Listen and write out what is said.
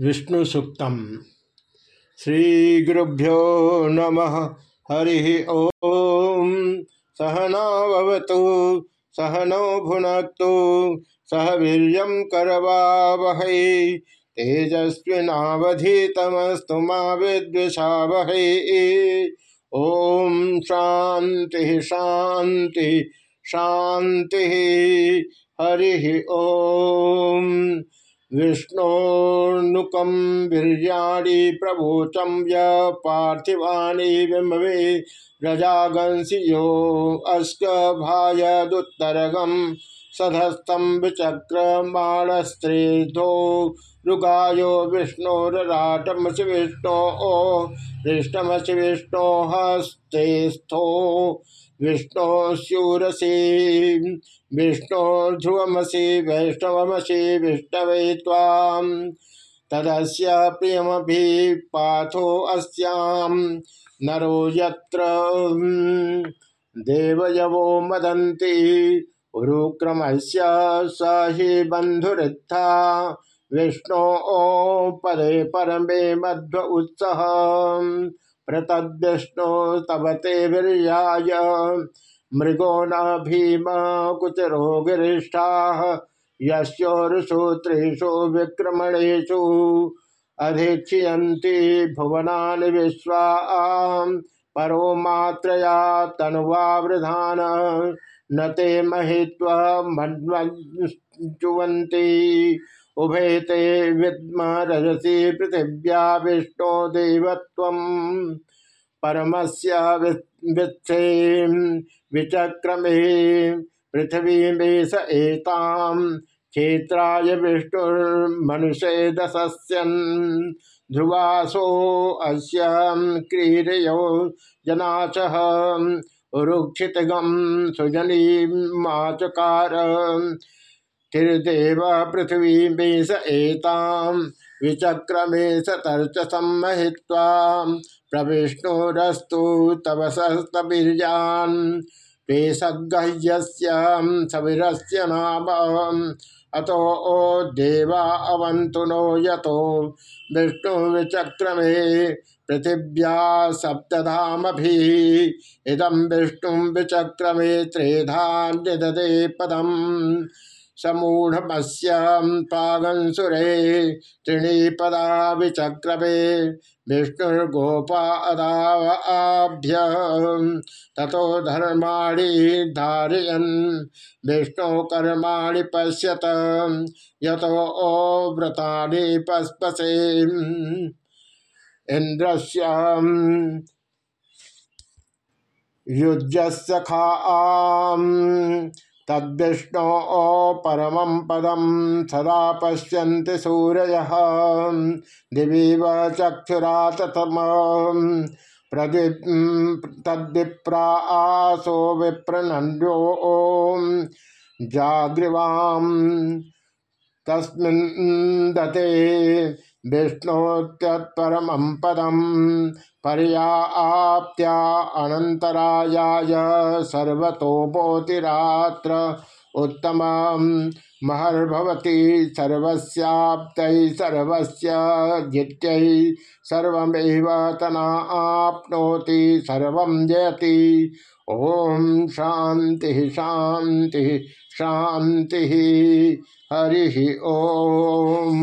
विष्णु सुक्तम श्रीगुरुभ्यो नमः। हरि ओम। सहनावतु सहनौ भुनक्तु, सह वीर करवा वह तेजस्विनावधीतमस्तु मा वह ओम शांति शांति शांति हरि ओम। विष्णोनुकम वीरियाणी प्रभोचम य पार्थिवानी बिंबवे रजागंसियो अस्क भायदुत्तरगम सधस्तम विचक्रमाणस्त्रेधो रुगायो विष्णोराटमसि विष्णो हृष्टमसि विष्णो हस्तेस्थो विष्णोस्यूरसी विष्णो ध्रुवमसी, वैष्णवमसी, विष्णवे ताम तदस्य प्रियमभि पाथो अस्याम नरो यत्र, देवयवो मदन्ति। उरुक्रमस्य स हि बन्धुरित्था। विष्णो पदे परमे मध्व उत्सह प्रतद्विष्णु तव ते वीर्याय। मृगो न भीम कुचरो गिरिष्ठा। यशोरुषु त्रिषु विक्रमणेषु। अधिक्षयन्ति विश्वा। परो मात्रया तनुवावृधान न ते महित्वमन्वञ्चुवन्ति उभे ते विद्म रजसी पृथिव्या विष्णु देवत्व परमस्य वित्थे विचक्रमे, पृथ्वी में स एताम। क्षेत्राय विष्णुर्मनुषे दशस्यन् ध्रुवासो अस्य क्रीडयो जनाचः। उरुक्षितगम सुजनी माचकार। तिर्देव पृथ्वी में स एताम विचक्रमे सतर्च सम्महित्वा प्रविष्णुरस्तु तव सस्तबीर्यान् पेशगह्यस्यां सविरस्य नाम। अतो ओ देवा अवंतु नो यतो। विष्णु विचक्रमे पृथिव्या सप्तधामभि। इदम विष्णु विचक्रमे त्रेधा निदे पदम। समूढ़मस्यागंसुरे त्रिणीपदा विचक्रमे विष्णुर्गोपादाभ्य ततो धर्माणि धारयन्। विष्णु कर्माणि पश्यत। यतो व्रतानि पस्पसे इन्द्रस्य युजसखा तद्विष्णो परम पदम सदा पश्यन्ति सूरय। दिवीव चक्षुरा तम तद्विप्रा आसो विप्रनंड्यो जाग्रीवाम तस्मिन् दते विष्णोत्यत्परम पदम पर्याप्त्या अनंतरायाय सर्वतो बोतिरात्र उत्तम महर्भवती सर्वस्याप्त सर्वस्य जित्यै सर्वमेव तना आपनोति जयति। ओम शांति शांति शांति हरि ओम।